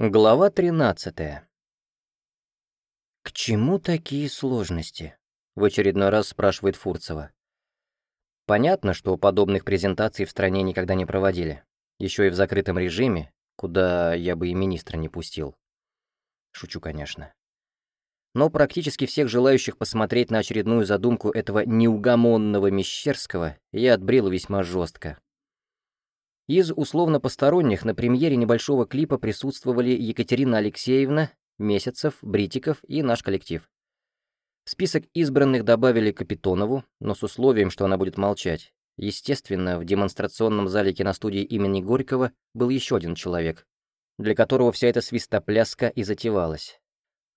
Глава 13. «К чему такие сложности?» — в очередной раз спрашивает Фурцева. Понятно, что подобных презентаций в стране никогда не проводили. Еще и в закрытом режиме, куда я бы и министра не пустил. Шучу, конечно. Но практически всех желающих посмотреть на очередную задумку этого неугомонного Мещерского я отбрил весьма жестко. Из условно посторонних на премьере небольшого клипа присутствовали Екатерина Алексеевна, Месяцев, Бритиков и наш коллектив. В список избранных добавили Капитонову, но с условием, что она будет молчать. Естественно, в демонстрационном зале киностудии имени Горького был еще один человек, для которого вся эта свистопляска и затевалась.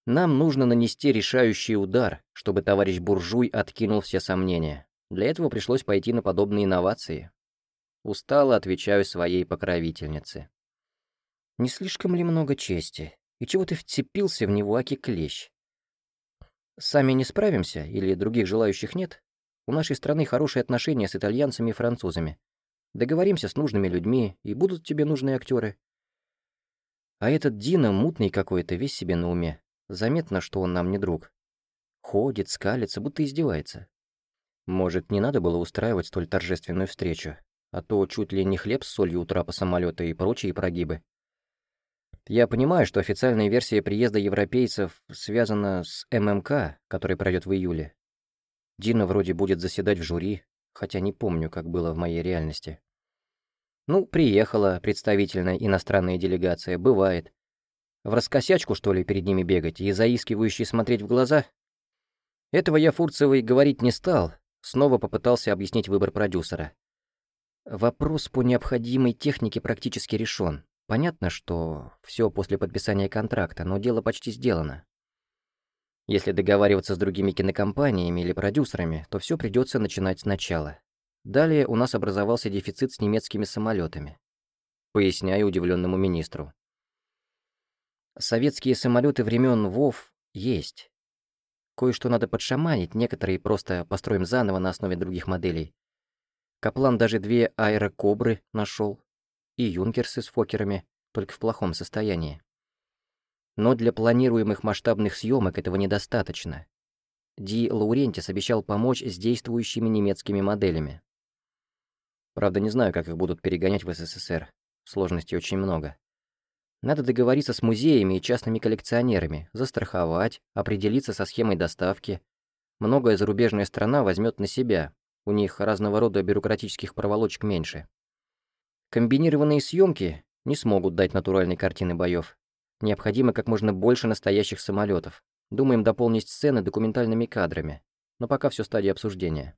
Нам нужно нанести решающий удар, чтобы товарищ Буржуй откинул все сомнения. Для этого пришлось пойти на подобные инновации. Устало отвечаю своей покровительнице. Не слишком ли много чести? И чего ты вцепился в него, аки клещ? Сами не справимся или других желающих нет? У нашей страны хорошие отношения с итальянцами и французами. Договоримся с нужными людьми, и будут тебе нужные актеры. А этот Дина мутный какой-то, весь себе на уме. Заметно, что он нам не друг. Ходит, скалится, будто издевается. Может, не надо было устраивать столь торжественную встречу? А то чуть ли не хлеб с солью у трапа самолета и прочие прогибы. Я понимаю, что официальная версия приезда европейцев связана с ММК, который пройдет в июле. Дина вроде будет заседать в жюри, хотя не помню, как было в моей реальности. Ну, приехала представительная иностранная делегация, бывает. В раскосячку, что ли, перед ними бегать и заискивающий смотреть в глаза? Этого я Фурцевой говорить не стал, снова попытался объяснить выбор продюсера. Вопрос по необходимой технике практически решен. Понятно, что все после подписания контракта, но дело почти сделано. Если договариваться с другими кинокомпаниями или продюсерами, то все придется начинать сначала. Далее у нас образовался дефицит с немецкими самолетами. Поясняю удивленному министру. Советские самолеты времен ВОВ есть. Кое-что надо подшаманить, некоторые просто построим заново на основе других моделей. Каплан даже две аэрокобры нашел. И юнкерсы с фокерами, только в плохом состоянии. Но для планируемых масштабных съемок этого недостаточно. Ди Лаурентис обещал помочь с действующими немецкими моделями. Правда, не знаю, как их будут перегонять в СССР. Сложностей очень много. Надо договориться с музеями и частными коллекционерами, застраховать, определиться со схемой доставки. Многое зарубежная страна возьмет на себя, у них разного рода бюрократических проволочек меньше. Комбинированные съемки не смогут дать натуральной картины боев. Необходимо как можно больше настоящих самолетов. Думаем дополнить сцены документальными кадрами. Но пока все стадии обсуждения.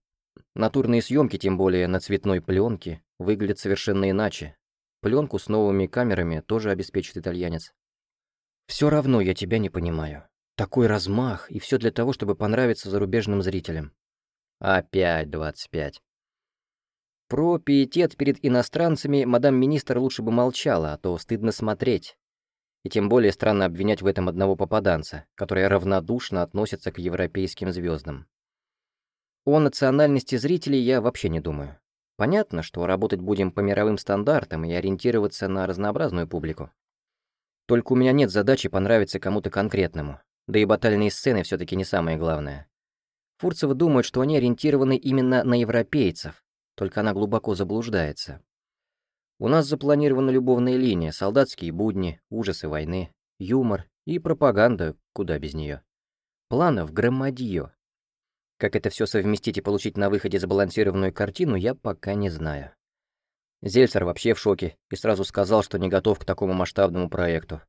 Натурные съемки, тем более на цветной пленке, выглядят совершенно иначе. Пленку с новыми камерами тоже обеспечит итальянец. Все равно я тебя не понимаю. Такой размах, и все для того, чтобы понравиться зарубежным зрителям. Опять двадцать пять. Про пиетет перед иностранцами мадам министр лучше бы молчала, а то стыдно смотреть. И тем более странно обвинять в этом одного попаданца, который равнодушно относится к европейским звездам. О национальности зрителей я вообще не думаю. Понятно, что работать будем по мировым стандартам и ориентироваться на разнообразную публику. Только у меня нет задачи понравиться кому-то конкретному, да и батальные сцены все таки не самое главное. Фурцева думает, что они ориентированы именно на европейцев, только она глубоко заблуждается. У нас запланирована любовная линия, солдатские будни, ужасы войны, юмор и пропаганда, куда без нее. Планов громадье. Как это все совместить и получить на выходе сбалансированную картину, я пока не знаю. Зельцер вообще в шоке и сразу сказал, что не готов к такому масштабному проекту.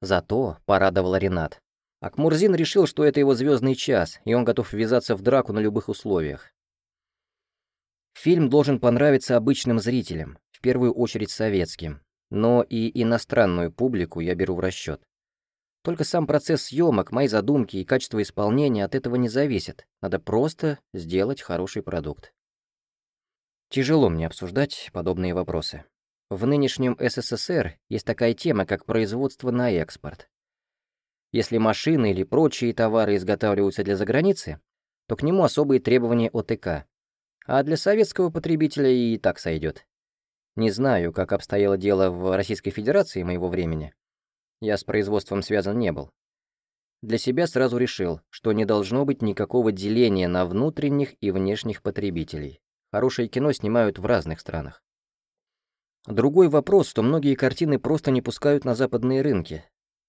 Зато порадовал Ренат. Акмурзин решил, что это его звездный час, и он готов ввязаться в драку на любых условиях. Фильм должен понравиться обычным зрителям, в первую очередь советским, но и иностранную публику я беру в расчет. Только сам процесс съемок, мои задумки и качество исполнения от этого не зависят. Надо просто сделать хороший продукт. Тяжело мне обсуждать подобные вопросы. В нынешнем СССР есть такая тема, как производство на экспорт. Если машины или прочие товары изготавливаются для заграницы, то к нему особые требования ОТК. А для советского потребителя и так сойдет. Не знаю, как обстояло дело в Российской Федерации моего времени, Я с производством связан не был. Для себя сразу решил, что не должно быть никакого деления на внутренних и внешних потребителей. Хорошее кино снимают в разных странах. Другой вопрос, что многие картины просто не пускают на западные рынки.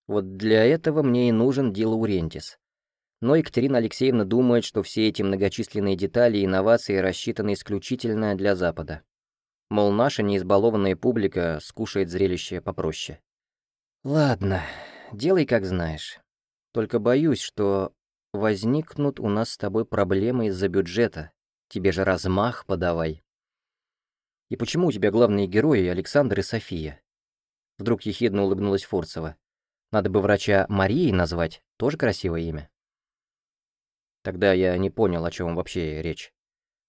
Вот для этого мне и нужен Ди Лаурентис. Но Екатерина Алексеевна думает, что все эти многочисленные детали и инновации рассчитаны исключительно для Запада. Мол, наша неизбалованная публика скушает зрелище попроще. Ладно, делай как знаешь. Только боюсь, что возникнут у нас с тобой проблемы из-за бюджета. Тебе же размах подавай. И почему у тебя главные герои Александр и София? Вдруг ехидно улыбнулась Форцева. Надо бы врача Марией назвать, тоже красивое имя. Тогда я не понял, о чем вообще речь.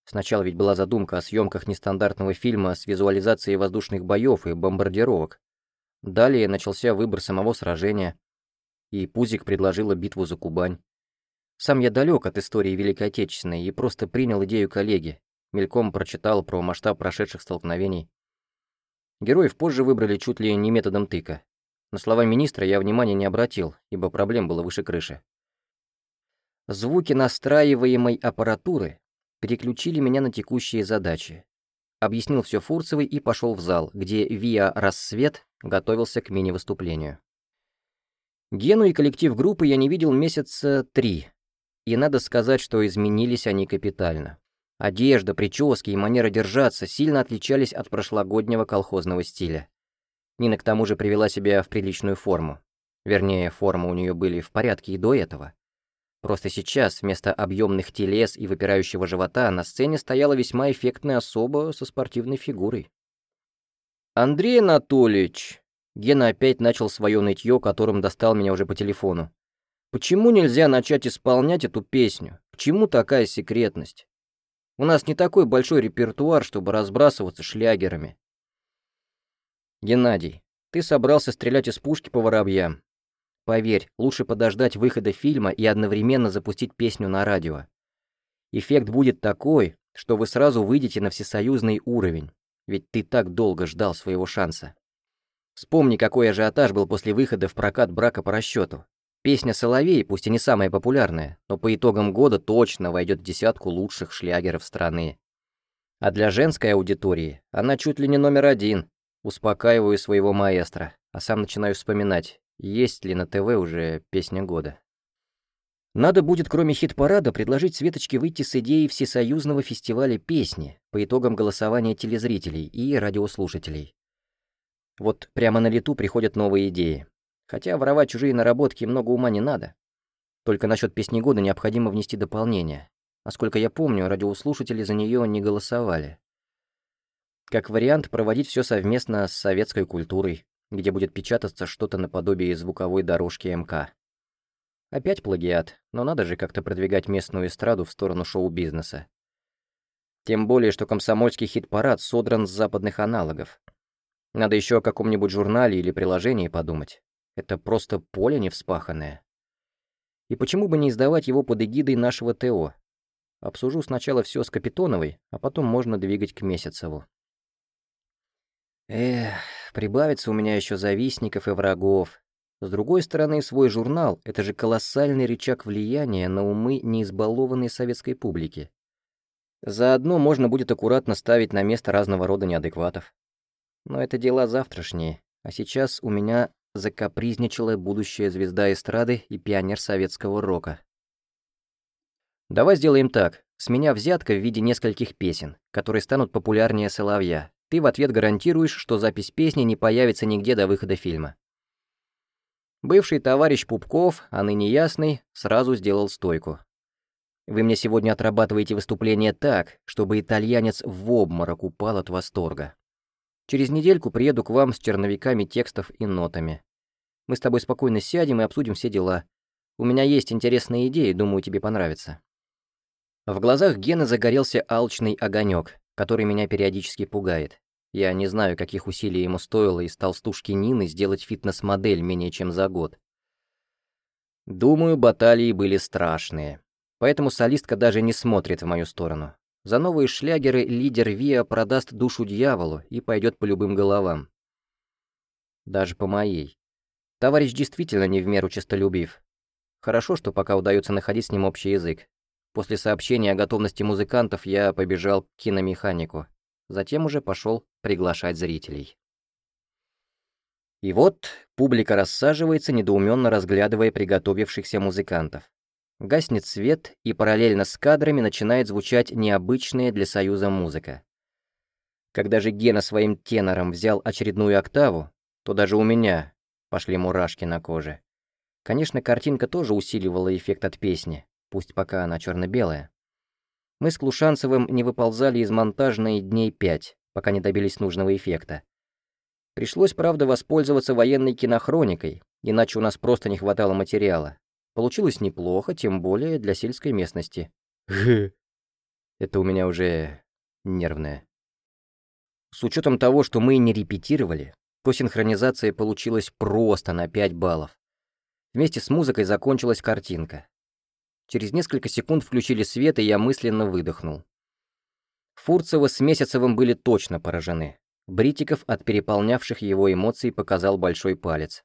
Сначала ведь была задумка о съемках нестандартного фильма с визуализацией воздушных боев и бомбардировок. Далее начался выбор самого сражения, и Пузик предложила битву за Кубань. Сам я далек от истории Великой Отечественной и просто принял идею коллеги, мельком прочитал про масштаб прошедших столкновений. Героев позже выбрали чуть ли не методом тыка. На слова министра я внимания не обратил, ибо проблем было выше крыши. Звуки настраиваемой аппаратуры переключили меня на текущие задачи. Объяснил все Фурцевой и пошел в зал, где ВИА «Рассвет» готовился к мини-выступлению. Гену и коллектив группы я не видел месяца три, и надо сказать, что изменились они капитально. Одежда, прически и манера держаться сильно отличались от прошлогоднего колхозного стиля. Нина к тому же привела себя в приличную форму. Вернее, формы у нее были в порядке и до этого. Просто сейчас вместо объемных телес и выпирающего живота на сцене стояла весьма эффектная особа со спортивной фигурой. «Андрей Анатольевич!» Гена опять начал свое нытье, которым достал меня уже по телефону. «Почему нельзя начать исполнять эту песню? К чему такая секретность? У нас не такой большой репертуар, чтобы разбрасываться шлягерами. Геннадий, ты собрался стрелять из пушки по воробьям. Поверь, лучше подождать выхода фильма и одновременно запустить песню на радио. Эффект будет такой, что вы сразу выйдете на всесоюзный уровень, ведь ты так долго ждал своего шанса. Вспомни, какой ажиотаж был после выхода в прокат брака по расчету. Песня «Соловей», пусть и не самая популярная, но по итогам года точно войдет в десятку лучших шлягеров страны. А для женской аудитории она чуть ли не номер один. Успокаиваю своего маэстро, а сам начинаю вспоминать, есть ли на ТВ уже песня года. Надо будет, кроме хит-парада, предложить Светочке выйти с идеей всесоюзного фестиваля песни по итогам голосования телезрителей и радиослушателей. Вот прямо на лету приходят новые идеи. Хотя воровать чужие наработки много ума не надо. Только насчет песни года необходимо внести дополнение. Насколько я помню, радиослушатели за нее не голосовали. Как вариант, проводить все совместно с советской культурой, где будет печататься что-то наподобие звуковой дорожки МК. Опять плагиат, но надо же как-то продвигать местную эстраду в сторону шоу-бизнеса. Тем более, что комсомольский хит-парад содран с западных аналогов. Надо еще о каком-нибудь журнале или приложении подумать. Это просто поле невспаханное. И почему бы не издавать его под эгидой нашего ТО? Обсужу сначала все с Капитоновой, а потом можно двигать к Месяцеву. Эх, прибавится у меня еще завистников и врагов. С другой стороны, свой журнал — это же колоссальный рычаг влияния на умы неизбалованной советской публики. Заодно можно будет аккуратно ставить на место разного рода неадекватов. Но это дела завтрашние, а сейчас у меня закапризничала будущая звезда эстрады и пионер советского рока. Давай сделаем так. С меня взятка в виде нескольких песен, которые станут популярнее «Соловья». Ты в ответ гарантируешь, что запись песни не появится нигде до выхода фильма. Бывший товарищ Пупков, а ныне ясный, сразу сделал стойку. Вы мне сегодня отрабатываете выступление так, чтобы итальянец в обморок упал от восторга. Через недельку приеду к вам с черновиками текстов и нотами. Мы с тобой спокойно сядем и обсудим все дела. У меня есть интересные идеи, думаю, тебе понравится». В глазах Гены загорелся алчный огонек, который меня периодически пугает. Я не знаю, каких усилий ему стоило из толстушки Нины сделать фитнес-модель менее чем за год. Думаю, баталии были страшные. Поэтому солистка даже не смотрит в мою сторону. За новые шлягеры лидер Виа продаст душу дьяволу и пойдет по любым головам. Даже по моей. Товарищ действительно не в меру честолюбив. Хорошо, что пока удается находить с ним общий язык. После сообщения о готовности музыкантов я побежал к киномеханику. Затем уже пошел приглашать зрителей. И вот публика рассаживается, недоуменно разглядывая приготовившихся музыкантов. Гаснет свет, и параллельно с кадрами начинает звучать необычная для Союза музыка. Когда же Гена своим тенором взял очередную октаву, то даже у меня пошли мурашки на коже. Конечно, картинка тоже усиливала эффект от песни, пусть пока она черно-белая. Мы с Клушанцевым не выползали из монтажной дней пять, пока не добились нужного эффекта. Пришлось, правда, воспользоваться военной кинохроникой, иначе у нас просто не хватало материала. Получилось неплохо, тем более для сельской местности. Это у меня уже нервное. С учетом того, что мы не репетировали, то синхронизация получилась просто на 5 баллов. Вместе с музыкой закончилась картинка. Через несколько секунд включили свет, и я мысленно выдохнул. Фурцева с Месяцевым были точно поражены. Бритиков от переполнявших его эмоций показал большой палец.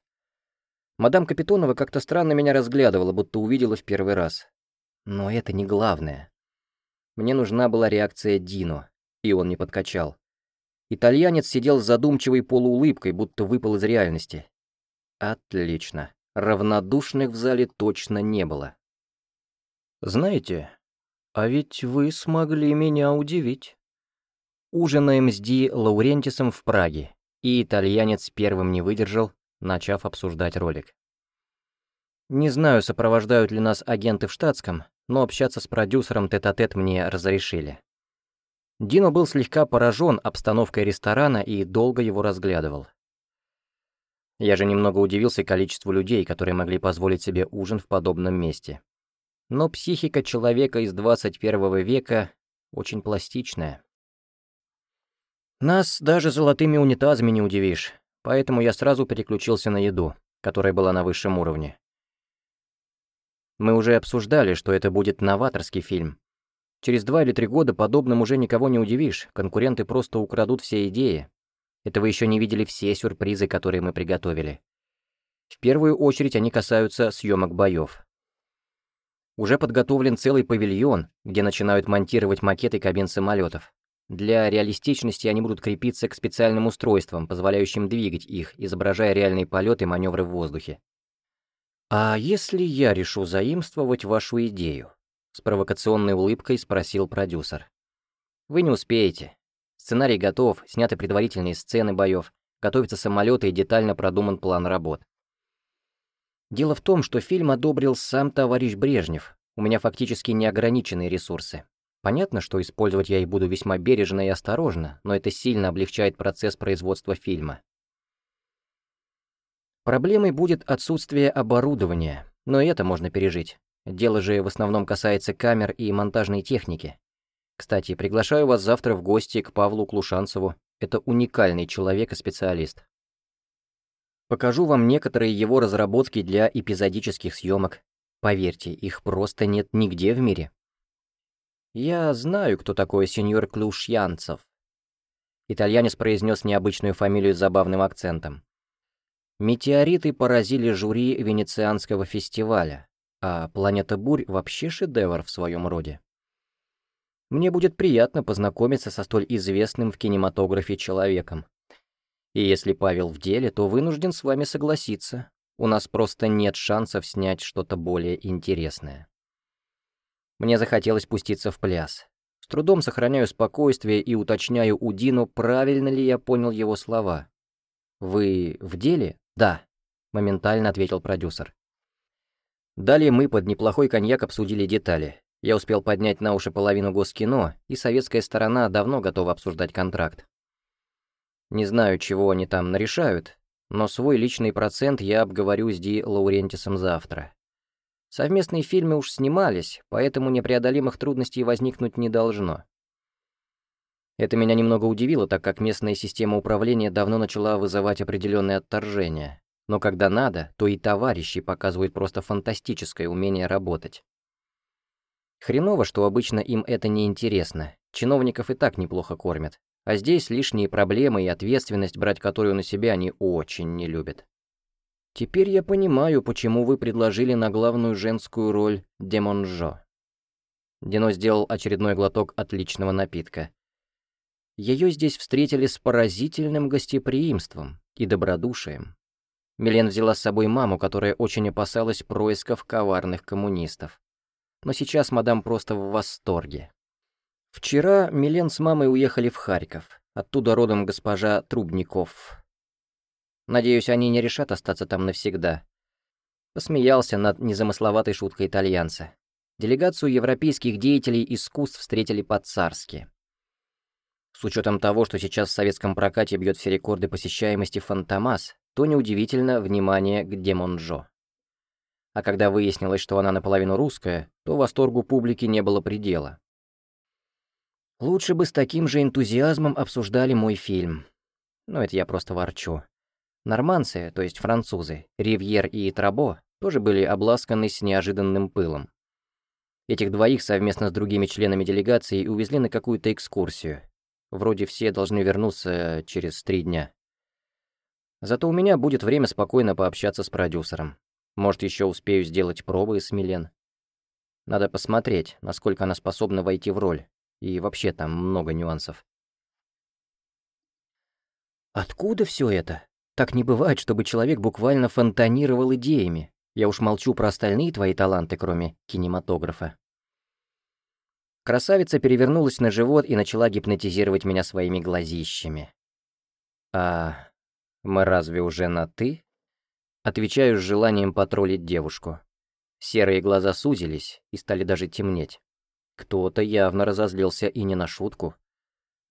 Мадам Капитонова как-то странно меня разглядывала, будто увидела в первый раз. Но это не главное. Мне нужна была реакция Дино, и он не подкачал. Итальянец сидел с задумчивой полуулыбкой, будто выпал из реальности. Отлично. Равнодушных в зале точно не было. «Знаете, а ведь вы смогли меня удивить». Ужинаем с Ди Лаурентисом в Праге, и итальянец первым не выдержал, начав обсуждать ролик. Не знаю, сопровождают ли нас агенты в штатском, но общаться с продюсером тет-а-тет -тет мне разрешили. Дино был слегка поражен обстановкой ресторана и долго его разглядывал. Я же немного удивился количеству людей, которые могли позволить себе ужин в подобном месте. Но психика человека из 21 века очень пластичная. Нас даже золотыми унитазами не удивишь, поэтому я сразу переключился на еду, которая была на высшем уровне. Мы уже обсуждали, что это будет новаторский фильм. Через два или три года подобным уже никого не удивишь, конкуренты просто украдут все идеи. Это вы еще не видели все сюрпризы, которые мы приготовили. В первую очередь они касаются съемок боев. Уже подготовлен целый павильон, где начинают монтировать макеты кабин самолетов. Для реалистичности они будут крепиться к специальным устройствам, позволяющим двигать их, изображая реальные полеты и маневры в воздухе. «А если я решу заимствовать вашу идею?» С провокационной улыбкой спросил продюсер. «Вы не успеете. Сценарий готов, сняты предварительные сцены боев, готовятся самолеты и детально продуман план работ. Дело в том, что фильм одобрил сам товарищ Брежнев. У меня фактически неограниченные ресурсы. Понятно, что использовать я их буду весьма бережно и осторожно, но это сильно облегчает процесс производства фильма. Проблемой будет отсутствие оборудования, но это можно пережить. Дело же в основном касается камер и монтажной техники. Кстати, приглашаю вас завтра в гости к Павлу Клушанцеву. Это уникальный человек и специалист. Покажу вам некоторые его разработки для эпизодических съемок. Поверьте, их просто нет нигде в мире. «Я знаю, кто такой сеньор Клушьянцев». Итальянец произнес необычную фамилию с забавным акцентом. Метеориты поразили жюри Венецианского фестиваля, а «Планета бурь» вообще шедевр в своем роде. Мне будет приятно познакомиться со столь известным в кинематографе человеком. И если Павел в деле, то вынужден с вами согласиться. У нас просто нет шансов снять что-то более интересное. Мне захотелось пуститься в пляс. С трудом сохраняю спокойствие и уточняю у Дину, правильно ли я понял его слова. «Вы в деле?» «Да», — моментально ответил продюсер. Далее мы под неплохой коньяк обсудили детали. Я успел поднять на уши половину Госкино, и советская сторона давно готова обсуждать контракт. Не знаю, чего они там нарешают, но свой личный процент я обговорю с Ди Лаурентисом завтра. Совместные фильмы уж снимались, поэтому непреодолимых трудностей возникнуть не должно. Это меня немного удивило, так как местная система управления давно начала вызывать определенное отторжение. Но когда надо, то и товарищи показывают просто фантастическое умение работать. Хреново, что обычно им это не интересно. Чиновников и так неплохо кормят. А здесь лишние проблемы и ответственность, брать которую на себя они очень не любят. Теперь я понимаю, почему вы предложили на главную женскую роль Демонжо. Дино сделал очередной глоток отличного напитка. Ее здесь встретили с поразительным гостеприимством и добродушием. Милен взяла с собой маму, которая очень опасалась происков коварных коммунистов. Но сейчас мадам просто в восторге. Вчера Милен с мамой уехали в Харьков. Оттуда родом госпожа Трубников. Надеюсь, они не решат остаться там навсегда. Посмеялся над незамысловатой шуткой итальянца. Делегацию европейских деятелей искусств встретили по-царски. С учетом того, что сейчас в советском прокате бьет все рекорды посещаемости «Фантомас», то неудивительно внимание к Демонжо. А когда выяснилось, что она наполовину русская, то восторгу публики не было предела. Лучше бы с таким же энтузиазмом обсуждали мой фильм. Но это я просто ворчу. Норманцы, то есть французы, Ривьер и Трабо, тоже были обласканы с неожиданным пылом. Этих двоих совместно с другими членами делегации увезли на какую-то экскурсию. Вроде все должны вернуться через три дня. Зато у меня будет время спокойно пообщаться с продюсером. Может, еще успею сделать пробы с Милен. Надо посмотреть, насколько она способна войти в роль. И вообще там много нюансов. Откуда все это? Так не бывает, чтобы человек буквально фонтанировал идеями. Я уж молчу про остальные твои таланты, кроме кинематографа. Красавица перевернулась на живот и начала гипнотизировать меня своими глазищами. «А мы разве уже на «ты»?» Отвечаю с желанием потроллить девушку. Серые глаза сузились и стали даже темнеть. Кто-то явно разозлился и не на шутку.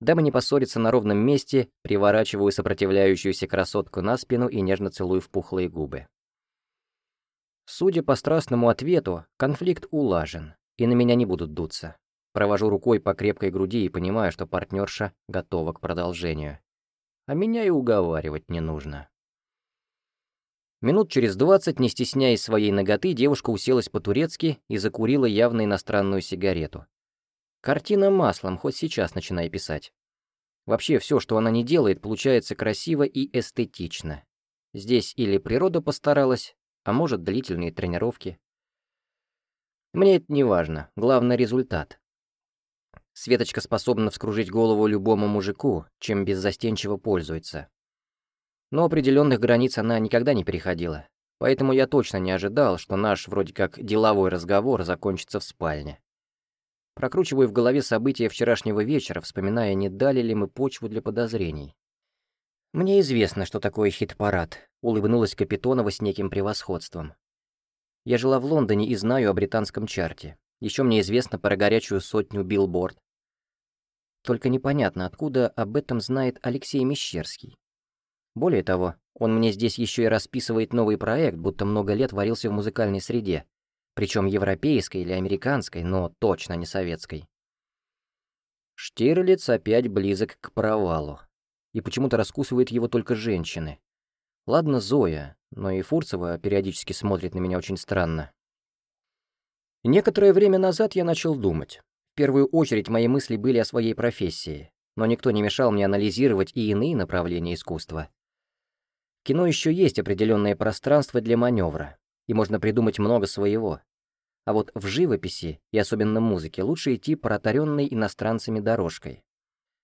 Дабы не поссориться на ровном месте, приворачиваю сопротивляющуюся красотку на спину и нежно целую в пухлые губы. Судя по страстному ответу, конфликт улажен, и на меня не будут дуться. Провожу рукой по крепкой груди и понимаю, что партнерша готова к продолжению. А меня и уговаривать не нужно. Минут через двадцать, не стесняясь своей ноготы, девушка уселась по-турецки и закурила явно иностранную сигарету. Картина маслом, хоть сейчас начинай писать. Вообще, все, что она не делает, получается красиво и эстетично. Здесь или природа постаралась, а может, длительные тренировки. Мне это не важно, главное результат. Светочка способна вскружить голову любому мужику, чем беззастенчиво пользуется. Но определенных границ она никогда не переходила, поэтому я точно не ожидал, что наш вроде как деловой разговор закончится в спальне. Прокручиваю в голове события вчерашнего вечера, вспоминая, не дали ли мы почву для подозрений. «Мне известно, что такое хит-парад», — улыбнулась Капитонова с неким превосходством. «Я жила в Лондоне и знаю о британском чарте. Еще мне известно про горячую сотню билборд. Только непонятно, откуда об этом знает Алексей Мещерский. Более того, он мне здесь еще и расписывает новый проект, будто много лет варился в музыкальной среде, причем европейской или американской, но точно не советской. Штирлиц опять близок к провалу. И почему-то раскусывает его только женщины. Ладно, Зоя, но и Фурцева периодически смотрит на меня очень странно. Некоторое время назад я начал думать. В первую очередь мои мысли были о своей профессии, но никто не мешал мне анализировать и иные направления искусства кино еще есть определенное пространство для маневра, и можно придумать много своего. А вот в живописи, и особенно музыке, лучше идти протаренной иностранцами дорожкой.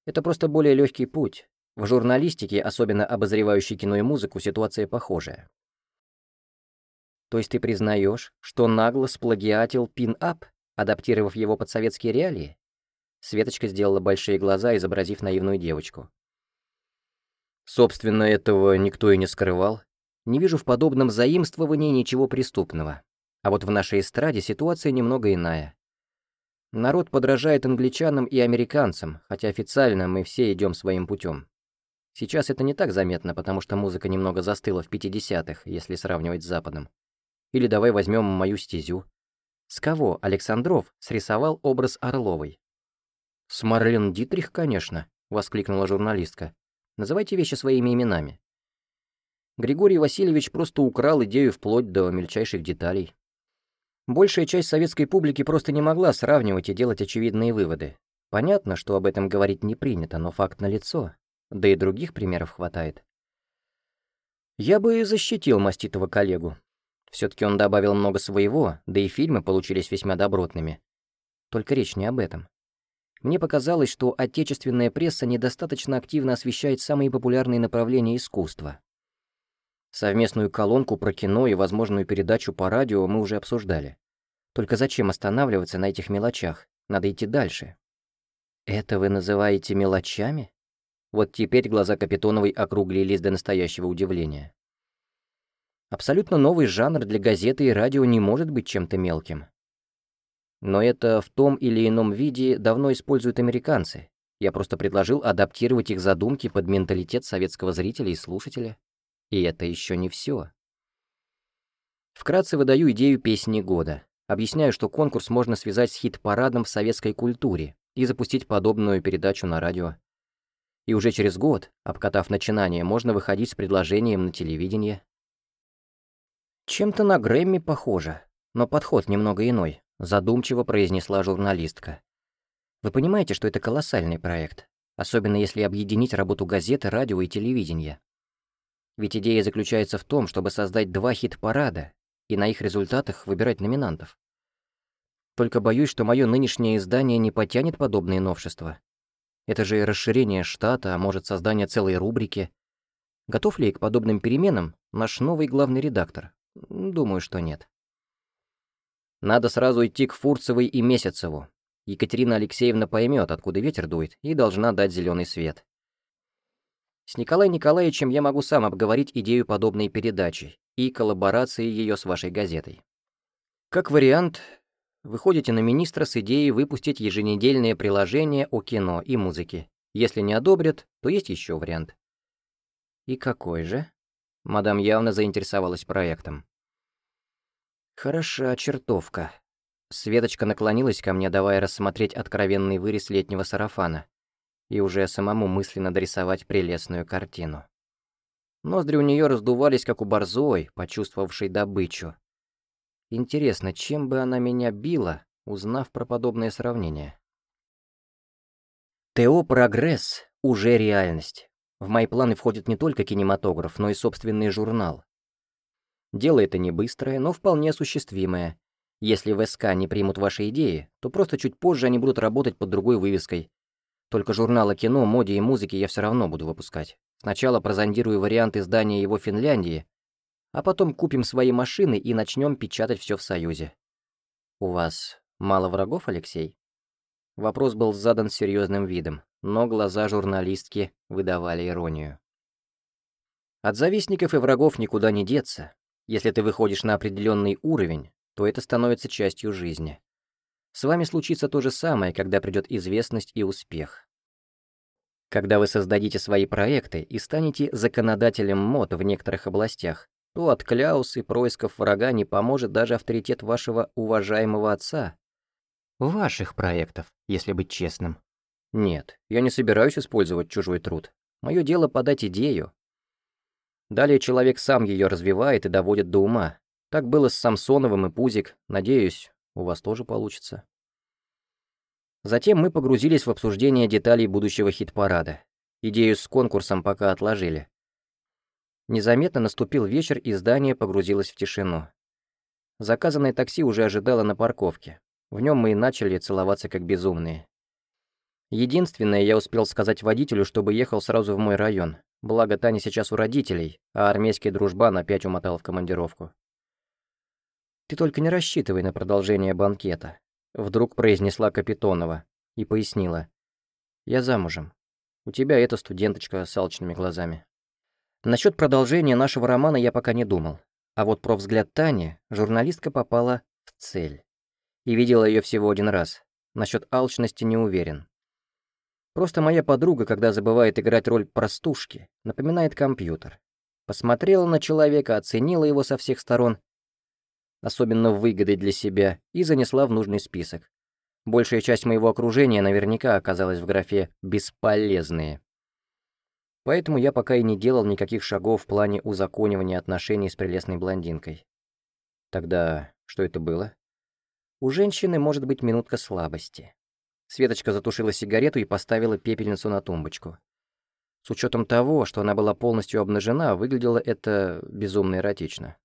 Это просто более легкий путь. В журналистике, особенно обозревающей кино и музыку, ситуация похожая. То есть ты признаешь, что нагло сплагиатил пин-ап, адаптировав его под советские реалии? Светочка сделала большие глаза, изобразив наивную девочку. Собственно, этого никто и не скрывал. Не вижу в подобном заимствовании ничего преступного. А вот в нашей эстраде ситуация немного иная. Народ подражает англичанам и американцам, хотя официально мы все идем своим путем. Сейчас это не так заметно, потому что музыка немного застыла в 50-х, если сравнивать с Западом. Или давай возьмем мою стезю. С кого Александров срисовал образ Орловой? «С Марлен Дитрих, конечно», — воскликнула журналистка. Называйте вещи своими именами. Григорий Васильевич просто украл идею вплоть до мельчайших деталей. Большая часть советской публики просто не могла сравнивать и делать очевидные выводы. Понятно, что об этом говорить не принято, но факт налицо. Да и других примеров хватает. Я бы защитил маститого коллегу. Все-таки он добавил много своего, да и фильмы получились весьма добротными. Только речь не об этом. Мне показалось, что отечественная пресса недостаточно активно освещает самые популярные направления искусства. Совместную колонку про кино и возможную передачу по радио мы уже обсуждали. Только зачем останавливаться на этих мелочах? Надо идти дальше. Это вы называете мелочами? Вот теперь глаза Капитоновой округлились до настоящего удивления. Абсолютно новый жанр для газеты и радио не может быть чем-то мелким. Но это в том или ином виде давно используют американцы. Я просто предложил адаптировать их задумки под менталитет советского зрителя и слушателя. И это еще не все. Вкратце выдаю идею песни года. Объясняю, что конкурс можно связать с хит-парадом в советской культуре и запустить подобную передачу на радио. И уже через год, обкатав начинание, можно выходить с предложением на телевидение. Чем-то на Грэмми похоже, но подход немного иной, задумчиво произнесла журналистка. Вы понимаете, что это колоссальный проект, особенно если объединить работу газеты, радио и телевидения. Ведь идея заключается в том, чтобы создать два хит-парада и на их результатах выбирать номинантов. Только боюсь, что мое нынешнее издание не потянет подобные новшества. Это же расширение штата, а может создание целой рубрики. Готов ли к подобным переменам наш новый главный редактор? Думаю, что нет. Надо сразу идти к Фурцевой и Месяцеву. Екатерина Алексеевна поймет, откуда ветер дует, и должна дать зеленый свет. С Николаем Николаевичем я могу сам обговорить идею подобной передачи и коллаборации ее с вашей газетой. Как вариант, выходите на министра с идеей выпустить еженедельное приложение о кино и музыке. Если не одобрят, то есть еще вариант. И какой же? Мадам явно заинтересовалась проектом. Хороша чертовка. Светочка наклонилась ко мне, давая рассмотреть откровенный вырез летнего сарафана и уже самому мысленно дорисовать прелестную картину. Ноздри у нее раздувались, как у борзой, почувствовавшей добычу. Интересно, чем бы она меня била, узнав про подобное сравнение? ТО «Прогресс» уже реальность. В мои планы входит не только кинематограф, но и собственный журнал. Дело это не быстрое, но вполне осуществимое. Если в СК не примут ваши идеи, то просто чуть позже они будут работать под другой вывеской. Только журналы кино, моде и музыки я все равно буду выпускать. Сначала прозондирую вариант издания его в Финляндии, а потом купим свои машины и начнем печатать все в Союзе. У вас мало врагов, Алексей? Вопрос был задан с серьезным видом, но глаза журналистки выдавали иронию. От завистников и врагов никуда не деться. Если ты выходишь на определенный уровень, то это становится частью жизни. С вами случится то же самое, когда придет известность и успех. Когда вы создадите свои проекты и станете законодателем мод в некоторых областях, то от кляус и происков врага не поможет даже авторитет вашего уважаемого отца. Ваших проектов, если быть честным. Нет, я не собираюсь использовать чужой труд. Мое дело подать идею. Далее человек сам ее развивает и доводит до ума. Так было с Самсоновым и Пузик. Надеюсь, у вас тоже получится. Затем мы погрузились в обсуждение деталей будущего хит-парада. Идею с конкурсом пока отложили. Незаметно наступил вечер, и здание погрузилось в тишину. Заказанное такси уже ожидало на парковке. В нем мы и начали целоваться как безумные. Единственное, я успел сказать водителю, чтобы ехал сразу в мой район. Благо, Таня сейчас у родителей, а армейский дружбан опять умотал в командировку. «Ты только не рассчитывай на продолжение банкета», — вдруг произнесла Капитонова и пояснила. «Я замужем. У тебя эта студенточка с алчными глазами». Насчет продолжения нашего романа я пока не думал. А вот про взгляд Тани журналистка попала в цель. И видела ее всего один раз. Насчет алчности не уверен. Просто моя подруга, когда забывает играть роль простушки, напоминает компьютер. Посмотрела на человека, оценила его со всех сторон, особенно выгодой для себя, и занесла в нужный список. Большая часть моего окружения наверняка оказалась в графе «бесполезные». Поэтому я пока и не делал никаких шагов в плане узаконивания отношений с прелестной блондинкой. Тогда что это было? У женщины может быть минутка слабости. Светочка затушила сигарету и поставила пепельницу на тумбочку. С учетом того, что она была полностью обнажена, выглядело это безумно эротично.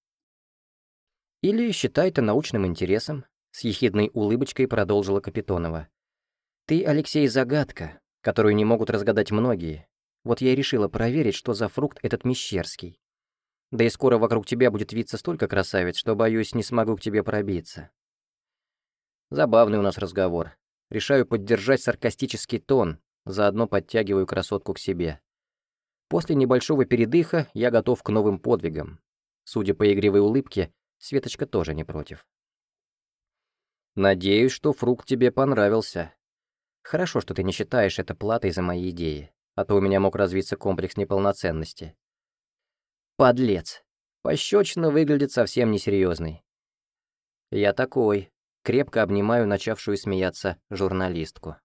Или считай это научным интересом, с ехидной улыбочкой продолжила Капитонова. Ты, Алексей, загадка, которую не могут разгадать многие. Вот я и решила проверить, что за фрукт этот мещерский. Да и скоро вокруг тебя будет виться столько красавиц, что, боюсь, не смогу к тебе пробиться. Забавный у нас разговор. Решаю поддержать саркастический тон, заодно подтягиваю красотку к себе. После небольшого передыха я готов к новым подвигам. Судя по игривой улыбке, Светочка тоже не против. Надеюсь, что фрукт тебе понравился. Хорошо, что ты не считаешь это платой за мои идеи, а то у меня мог развиться комплекс неполноценности. Подлец. Пощечина выглядит совсем несерьезной. Я такой. Крепко обнимаю начавшую смеяться журналистку.